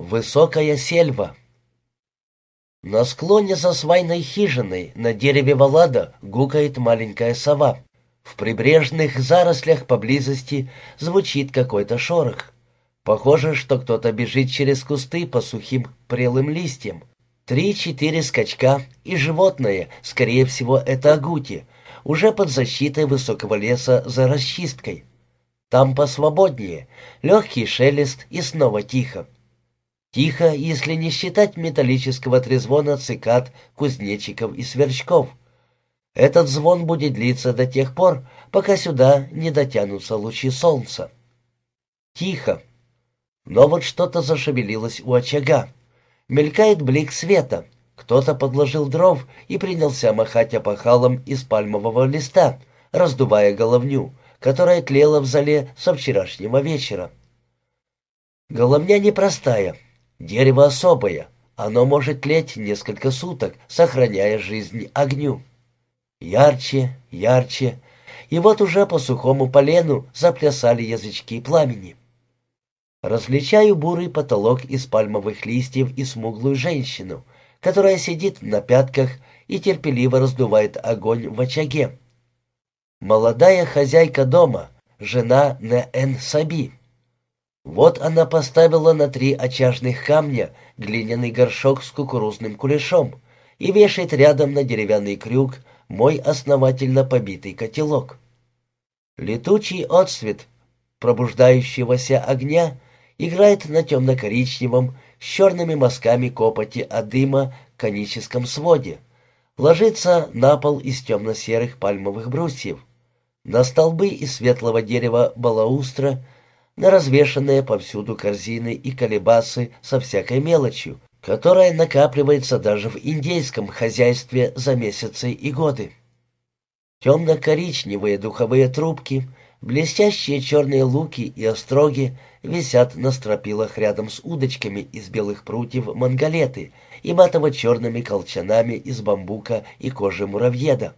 Высокая сельва. На склоне за свайной хижиной на дереве Валада гукает маленькая сова. В прибрежных зарослях поблизости звучит какой-то шорох. Похоже, что кто-то бежит через кусты по сухим прелым листьям. Три-четыре скачка, и животное, скорее всего, это агути, уже под защитой высокого леса за расчисткой. Там посвободнее, легкий шелест и снова тихо. Тихо, если не считать металлического трезвона цикад, кузнечиков и сверчков. Этот звон будет длиться до тех пор, пока сюда не дотянутся лучи солнца. Тихо. Но вот что-то зашевелилось у очага. Мелькает блик света. Кто-то подложил дров и принялся махать опахалом из пальмового листа, раздувая головню, которая тлела в зале со вчерашнего вечера. Головня непростая, Дерево особое, оно может тлеть несколько суток, сохраняя жизнь огню. Ярче, ярче, и вот уже по сухому полену заплясали язычки пламени. Различаю бурый потолок из пальмовых листьев и смуглую женщину, которая сидит на пятках и терпеливо раздувает огонь в очаге. Молодая хозяйка дома, жена Неэн Саби. Вот она поставила на три очажных камня глиняный горшок с кукурузным кулешом и вешает рядом на деревянный крюк мой основательно побитый котелок. Летучий отсвет пробуждающегося огня играет на темно-коричневом с черными мазками копоти от дыма коническом своде, ложится на пол из темно-серых пальмовых брусьев, на столбы из светлого дерева балаустра — на развешанные повсюду корзины и колебасы со всякой мелочью, которая накапливается даже в индейском хозяйстве за месяцы и годы. Темно-коричневые духовые трубки, блестящие черные луки и остроги висят на стропилах рядом с удочками из белых прутьев мангалеты и матово-черными колчанами из бамбука и кожи муравьеда.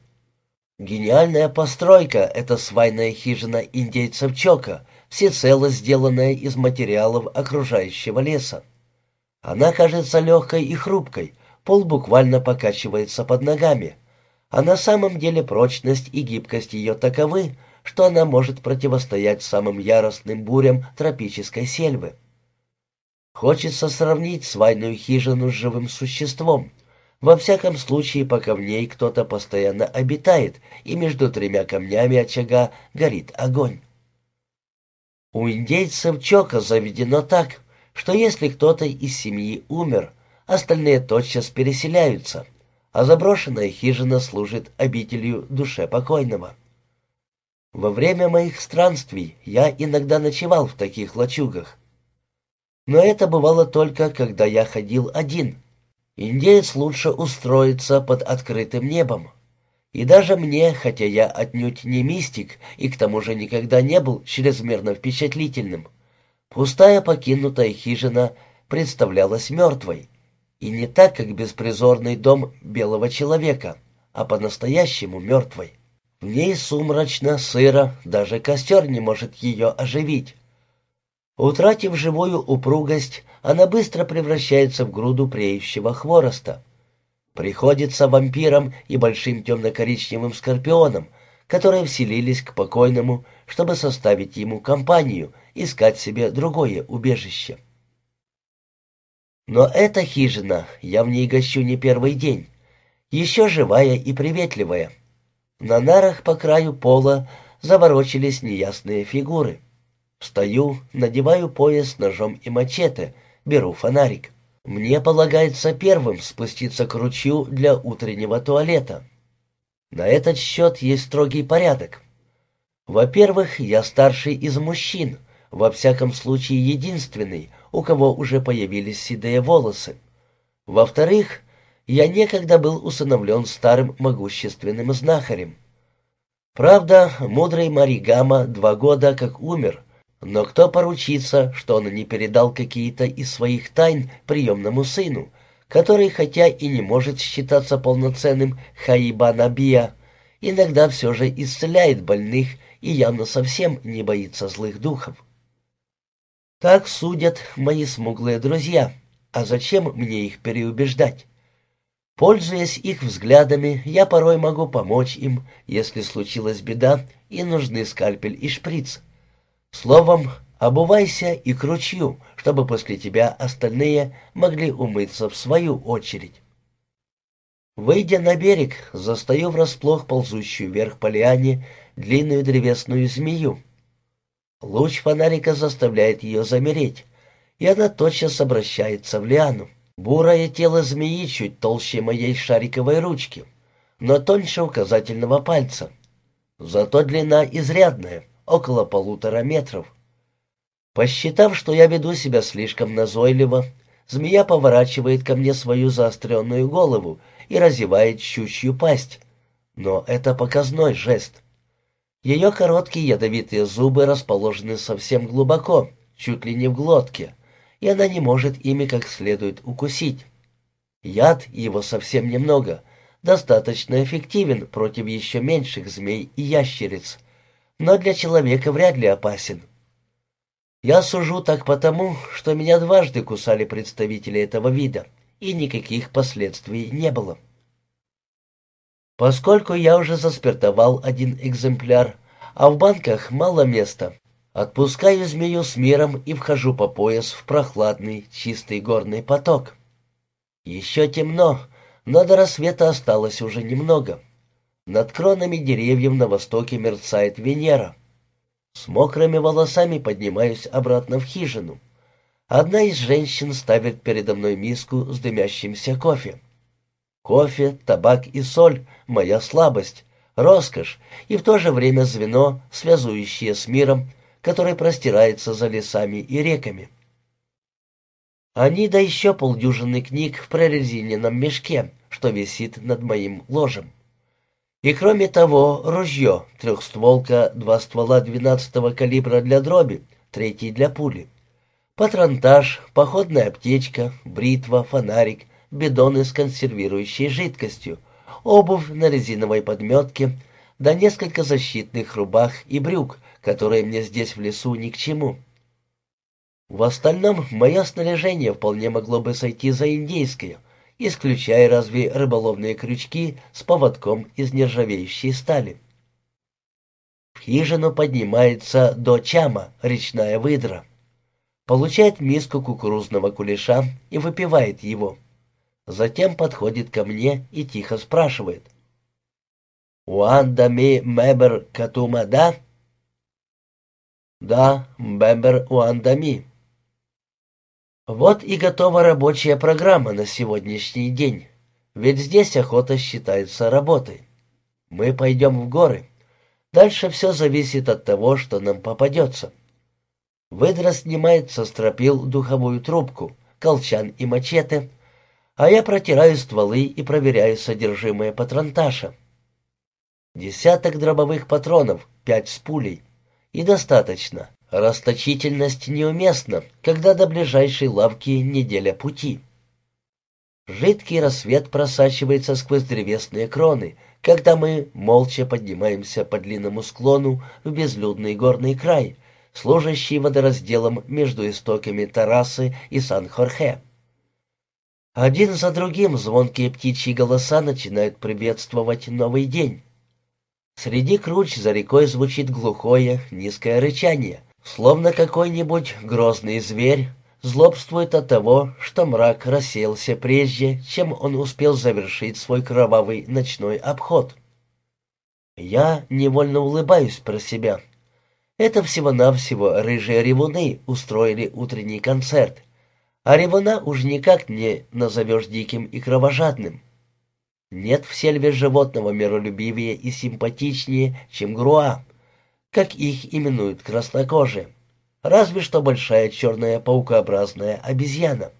Гениальная постройка — это свайная хижина индейцев Чока, всецело сделанная из материалов окружающего леса. Она кажется легкой и хрупкой, пол буквально покачивается под ногами, а на самом деле прочность и гибкость ее таковы, что она может противостоять самым яростным бурям тропической сельвы. Хочется сравнить свайную хижину с живым существом, во всяком случае, пока в ней кто-то постоянно обитает, и между тремя камнями очага горит огонь. У индейцев Чока заведено так, что если кто-то из семьи умер, остальные тотчас переселяются, а заброшенная хижина служит обителью душе покойного. Во время моих странствий я иногда ночевал в таких лачугах. Но это бывало только, когда я ходил один. Индеец лучше устроиться под открытым небом. И даже мне, хотя я отнюдь не мистик и к тому же никогда не был чрезмерно впечатлительным, пустая покинутая хижина представлялась мертвой. И не так, как беспризорный дом белого человека, а по-настоящему мертвой. В ней сумрачно, сыро, даже костер не может ее оживить. Утратив живую упругость, она быстро превращается в груду преющего хвороста приходится вампирам и большим темно-коричневым скорпионам, которые вселились к покойному, чтобы составить ему компанию, искать себе другое убежище. Но эта хижина, я в ней гощу не первый день, еще живая и приветливая. На нарах по краю пола заворочились неясные фигуры. Встаю, надеваю пояс ножом и мачете, беру фонарик. Мне полагается первым спуститься к ручью для утреннего туалета. На этот счет есть строгий порядок. Во-первых, я старший из мужчин, во всяком случае единственный, у кого уже появились седые волосы. Во-вторых, я некогда был усыновлен старым могущественным знахарем. Правда, мудрый Маригама два года как умер — но кто поручится, что он не передал какие-то из своих тайн приемному сыну, который, хотя и не может считаться полноценным Хаибанабия, иногда все же исцеляет больных и явно совсем не боится злых духов. Так судят мои смуглые друзья. А зачем мне их переубеждать? Пользуясь их взглядами, я порой могу помочь им, если случилась беда и нужны скальпель и шприц. Словом, обувайся и к ручью, чтобы после тебя остальные могли умыться в свою очередь. Выйдя на берег, застаю врасплох ползущую вверх по лиане длинную древесную змею. Луч фонарика заставляет ее замереть, и она тотчас обращается в лиану. Бурое тело змеи чуть толще моей шариковой ручки, но тоньше указательного пальца. Зато длина изрядная, около полутора метров. Посчитав, что я веду себя слишком назойливо, змея поворачивает ко мне свою заостренную голову и разевает щучью пасть. Но это показной жест. Ее короткие ядовитые зубы расположены совсем глубоко, чуть ли не в глотке и она не может ими как следует укусить. Яд, его совсем немного, достаточно эффективен против еще меньших змей и ящериц, но для человека вряд ли опасен. Я сужу так потому, что меня дважды кусали представители этого вида, и никаких последствий не было. Поскольку я уже заспиртовал один экземпляр, а в банках мало места, Отпускаю змею с миром и вхожу по пояс в прохладный, чистый горный поток. Еще темно, но до рассвета осталось уже немного. Над кронами деревьев на востоке мерцает Венера. С мокрыми волосами поднимаюсь обратно в хижину. Одна из женщин ставит передо мной миску с дымящимся кофе. Кофе, табак и соль — моя слабость, роскошь и в то же время звено, связующее с миром, который простирается за лесами и реками. Они да еще полдюжины книг в прорезиненном мешке, что висит над моим ложем. И кроме того, ружье, трехстволка, два ствола двенадцатого калибра для дроби, третий для пули. Патронтаж, походная аптечка, бритва, фонарик, бидоны с консервирующей жидкостью, обувь на резиновой подметке, да несколько защитных рубах и брюк, которые мне здесь в лесу ни к чему. В остальном мое снаряжение вполне могло бы сойти за индейское, исключая разве рыболовные крючки с поводком из нержавеющей стали. В хижину поднимается до чама, речная выдра. Получает миску кукурузного кулеша и выпивает его. Затем подходит ко мне и тихо спрашивает. «Уанда ми мебер катума да?» Да, Бэмбер Уандами. Вот и готова рабочая программа на сегодняшний день. Ведь здесь охота считается работой. Мы пойдем в горы. Дальше все зависит от того, что нам попадется. Выдра снимает со стропил духовую трубку, колчан и мачете, а я протираю стволы и проверяю содержимое патронташа. Десяток дробовых патронов, пять с пулей — и достаточно. Расточительность неуместна, когда до ближайшей лавки неделя пути. Жидкий рассвет просачивается сквозь древесные кроны, когда мы молча поднимаемся по длинному склону в безлюдный горный край, служащий водоразделом между истоками Тарасы и Сан-Хорхе. Один за другим звонкие птичьи голоса начинают приветствовать новый день. Среди круч за рекой звучит глухое, низкое рычание, словно какой-нибудь грозный зверь злобствует от того, что мрак рассеялся прежде, чем он успел завершить свой кровавый ночной обход. Я невольно улыбаюсь про себя. Это всего-навсего рыжие ревуны устроили утренний концерт, а ревуна уж никак не назовешь диким и кровожадным. Нет в сельве животного миролюбивее и симпатичнее, чем груа, как их именуют краснокожие, разве что большая черная паукообразная обезьяна.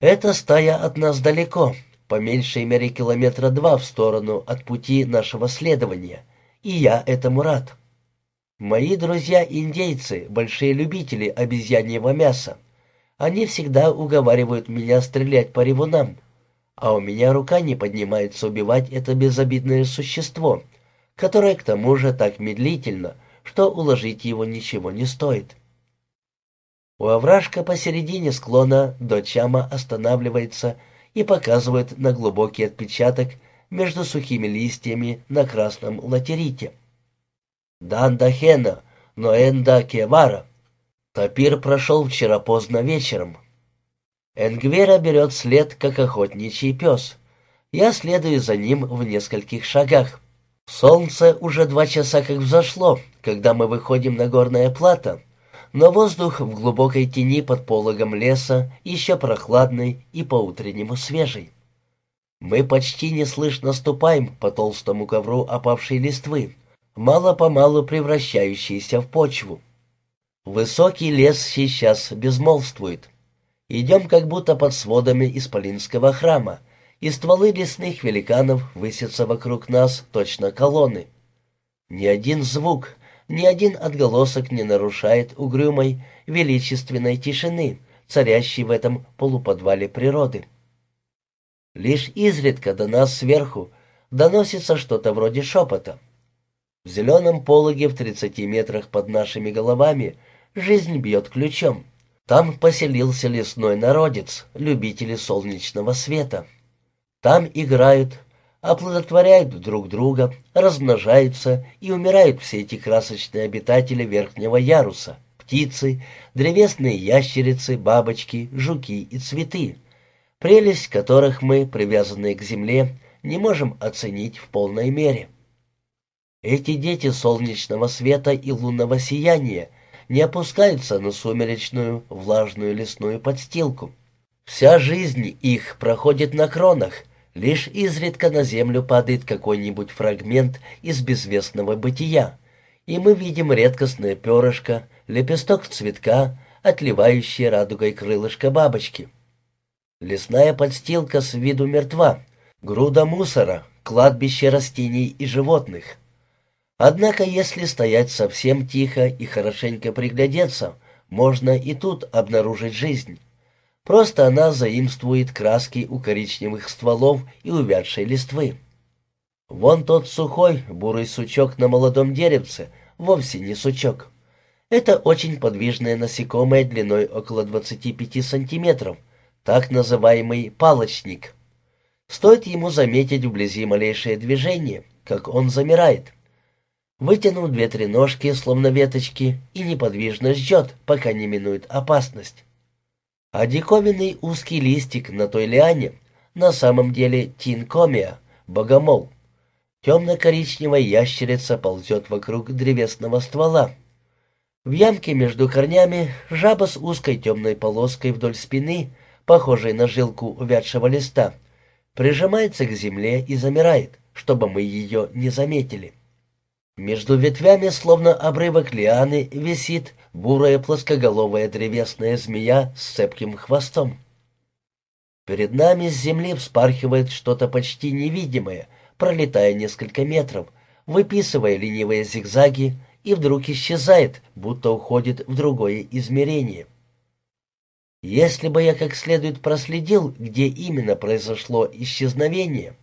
Эта стая от нас далеко, по меньшей мере километра два в сторону от пути нашего следования, и я этому рад. Мои друзья-индейцы — большие любители обезьяньего мяса. Они всегда уговаривают меня стрелять по ревунам, а у меня рука не поднимается убивать это безобидное существо, которое к тому же так медлительно, что уложить его ничего не стоит. У овражка посередине склона дочама останавливается и показывает на глубокий отпечаток между сухими листьями на красном латерите. «Данда хена, но энда кевара». Тапир прошел вчера поздно вечером. Энгвера берет след, как охотничий пес. Я следую за ним в нескольких шагах. Солнце уже два часа как взошло, когда мы выходим на горное плато, но воздух в глубокой тени под пологом леса еще прохладный и по-утреннему свежий. Мы почти неслышно ступаем по толстому ковру опавшей листвы, мало-помалу превращающейся в почву. Высокий лес сейчас безмолвствует. Идем как будто под сводами Исполинского храма, и стволы лесных великанов высятся вокруг нас точно колонны. Ни один звук, ни один отголосок не нарушает угрюмой, величественной тишины, царящей в этом полуподвале природы. Лишь изредка до нас сверху доносится что-то вроде шепота. В зеленом пологе в тридцати метрах под нашими головами жизнь бьет ключом. Там поселился лесной народец, любители солнечного света. Там играют, оплодотворяют друг друга, размножаются и умирают все эти красочные обитатели верхнего яруса, птицы, древесные ящерицы, бабочки, жуки и цветы, прелесть которых мы, привязанные к земле, не можем оценить в полной мере. Эти дети солнечного света и лунного сияния не опускаются на сумеречную, влажную лесную подстилку. Вся жизнь их проходит на кронах, Лишь изредка на землю падает какой-нибудь фрагмент из безвестного бытия, и мы видим редкостное перышко, лепесток цветка, отливающее радугой крылышко бабочки. Лесная подстилка с виду мертва, груда мусора, кладбище растений и животных. Однако, если стоять совсем тихо и хорошенько приглядеться, можно и тут обнаружить жизнь. Просто она заимствует краски у коричневых стволов и увядшей листвы. Вон тот сухой, бурый сучок на молодом деревце, вовсе не сучок. Это очень подвижное насекомое длиной около 25 сантиметров, так называемый палочник. Стоит ему заметить вблизи малейшее движение, как он замирает. Вытянув две-три ножки, словно веточки, и неподвижно ждет, пока не минует опасность. А диковинный узкий листик на той лиане на самом деле тинкомия, богомол. Темно-коричневая ящерица ползет вокруг древесного ствола. В ямке между корнями жаба с узкой темной полоской вдоль спины, похожей на жилку увядшего листа, прижимается к земле и замирает, чтобы мы ее не заметили. Между ветвями, словно обрывок лианы, висит бурая плоскоголовая древесная змея с цепким хвостом. Перед нами с земли вспархивает что-то почти невидимое, пролетая несколько метров, выписывая ленивые зигзаги, и вдруг исчезает, будто уходит в другое измерение. Если бы я как следует проследил, где именно произошло исчезновение,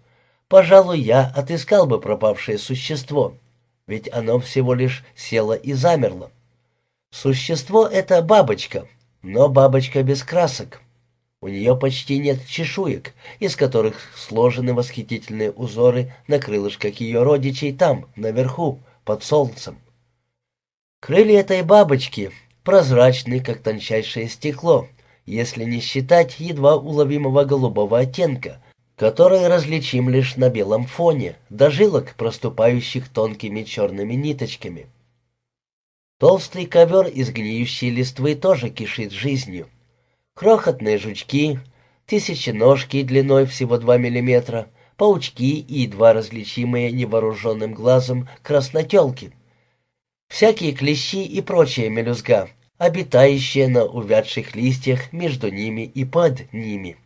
пожалуй, я отыскал бы пропавшее существо, ведь оно всего лишь село и замерло. Существо — это бабочка, но бабочка без красок. У нее почти нет чешуек, из которых сложены восхитительные узоры на крылышках ее родичей там, наверху, под солнцем. Крылья этой бабочки прозрачны, как тончайшее стекло, если не считать едва уловимого голубого оттенка, который различим лишь на белом фоне, до жилок, проступающих тонкими черными ниточками. Толстый ковер из гниющей листвы тоже кишит жизнью. Крохотные жучки, тысяченожки длиной всего два миллиметра, паучки и едва различимые невооруженным глазом краснотелки. Всякие клещи и прочая мелюзга, обитающие на увядших листьях между ними и под ними.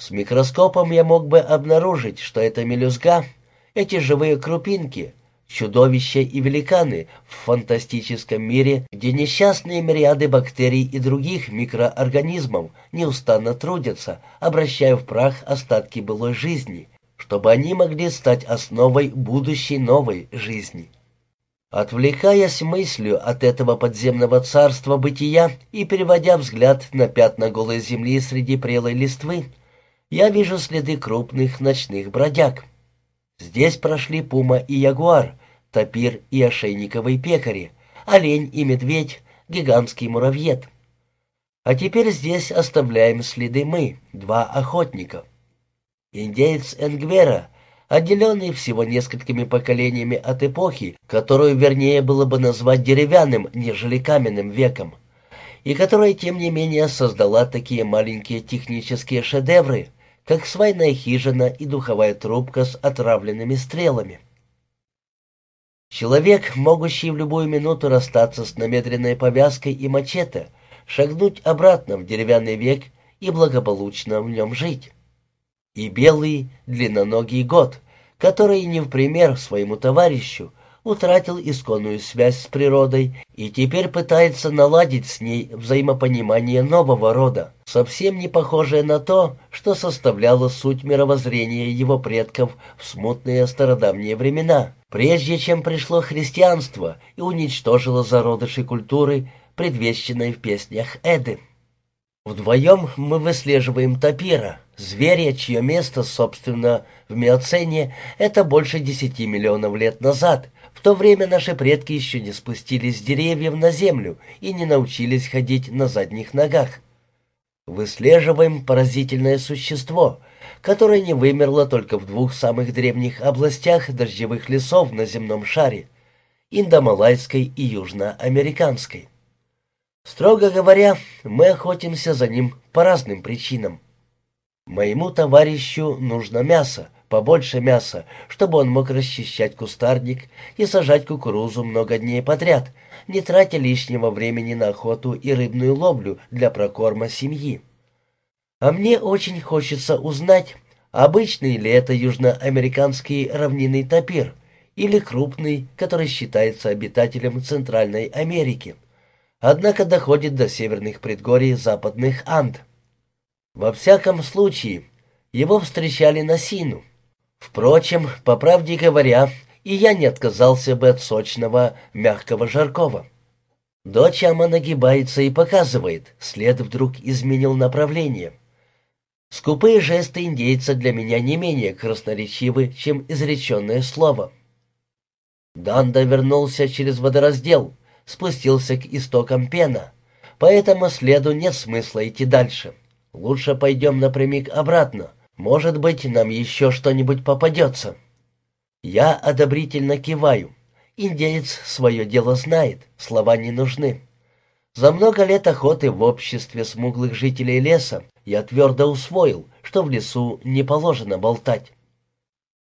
С микроскопом я мог бы обнаружить, что это мелюзга, эти живые крупинки, чудовища и великаны в фантастическом мире, где несчастные мириады бактерий и других микроорганизмов неустанно трудятся, обращая в прах остатки былой жизни, чтобы они могли стать основой будущей новой жизни. Отвлекаясь мыслью от этого подземного царства бытия и переводя взгляд на пятна голой земли среди прелой листвы, я вижу следы крупных ночных бродяг. Здесь прошли пума и ягуар, тапир и ошейниковые пекари, олень и медведь, гигантский муравьед. А теперь здесь оставляем следы мы, два охотника. Индеец Энгвера — отделенный всего несколькими поколениями от эпохи, которую вернее было бы назвать деревянным, нежели каменным веком, и которая, тем не менее, создала такие маленькие технические шедевры, как свайная хижина и духовая трубка с отравленными стрелами. Человек, могущий в любую минуту расстаться с намедренной повязкой и мачете, шагнуть обратно в деревянный век и благополучно в нем жить и белый длинноногий год, который не в пример своему товарищу утратил исконную связь с природой и теперь пытается наладить с ней взаимопонимание нового рода, совсем не похожее на то, что составляло суть мировоззрения его предков в смутные стародавние времена, прежде чем пришло христианство и уничтожило зародыши культуры, предвещенной в песнях Эды. Вдвоем мы выслеживаем тапира, зверя, чье место, собственно, в Миоцене, это больше десяти миллионов лет назад. В то время наши предки еще не спустились с деревьев на землю и не научились ходить на задних ногах. Выслеживаем поразительное существо, которое не вымерло только в двух самых древних областях дождевых лесов на земном шаре – Индомалайской и Южноамериканской. Строго говоря, мы охотимся за ним по разным причинам. Моему товарищу нужно мясо, побольше мяса, чтобы он мог расчищать кустарник и сажать кукурузу много дней подряд, не тратя лишнего времени на охоту и рыбную ловлю для прокорма семьи. А мне очень хочется узнать, обычный ли это южноамериканский равнинный тапир или крупный, который считается обитателем Центральной Америки однако доходит до северных предгорий западных Анд. Во всяком случае, его встречали на Сину. Впрочем, по правде говоря, и я не отказался бы от сочного, мягкого жаркого. Дочь Ама нагибается и показывает, след вдруг изменил направление. Скупые жесты индейца для меня не менее красноречивы, чем изреченное слово. Данда вернулся через водораздел, спустился к истокам пена. По этому следу нет смысла идти дальше. Лучше пойдем напрямик обратно. Может быть, нам еще что-нибудь попадется. Я одобрительно киваю. Индеец свое дело знает, слова не нужны. За много лет охоты в обществе смуглых жителей леса я твердо усвоил, что в лесу не положено болтать.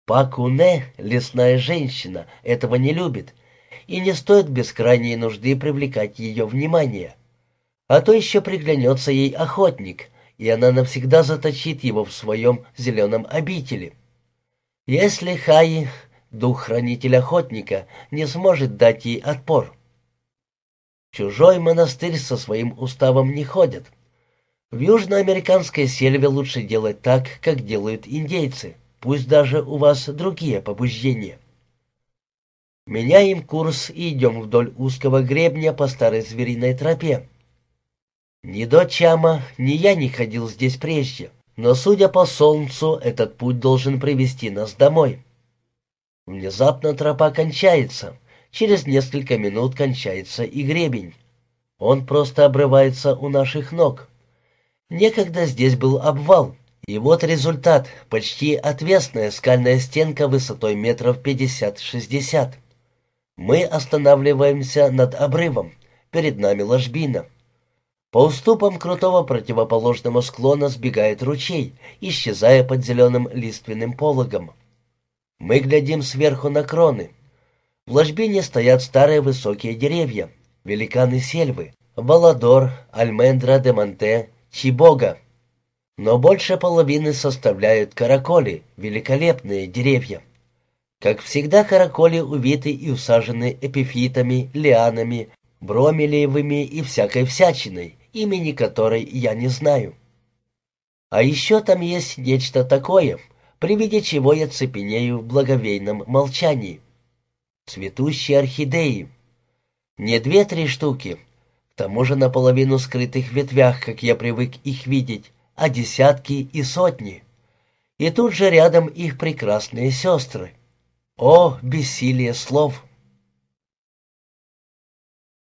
Пакуне, лесная женщина, этого не любит и не стоит без крайней нужды привлекать ее внимание. А то еще приглянется ей охотник, и она навсегда заточит его в своем зеленом обители. Если Хаи, дух-хранитель охотника, не сможет дать ей отпор. чужой монастырь со своим уставом не ходят. В южноамериканской сельве лучше делать так, как делают индейцы, пусть даже у вас другие побуждения. Меняем курс и идем вдоль узкого гребня по старой звериной тропе. Ни до Чама, ни я не ходил здесь прежде, но, судя по солнцу, этот путь должен привести нас домой. Внезапно тропа кончается. Через несколько минут кончается и гребень. Он просто обрывается у наших ног. Некогда здесь был обвал, и вот результат — почти отвесная скальная стенка высотой метров пятьдесят-шестьдесят. Мы останавливаемся над обрывом. Перед нами ложбина. По уступам крутого противоположного склона сбегает ручей, исчезая под зеленым лиственным пологом. Мы глядим сверху на кроны. В ложбине стоят старые высокие деревья, великаны сельвы, Баладор, Альмендра де Монте, Чибога. Но больше половины составляют караколи, великолепные деревья. Как всегда, караколи увиты и усажены эпифитами, лианами, бромелиевыми и всякой всячиной, имени которой я не знаю. А еще там есть нечто такое, при виде чего я цепенею в благовейном молчании. цветущие орхидеи. Не две-три штуки, к тому же наполовину скрытых ветвях, как я привык их видеть, а десятки и сотни. И тут же рядом их прекрасные сестры. О, бессилие слов!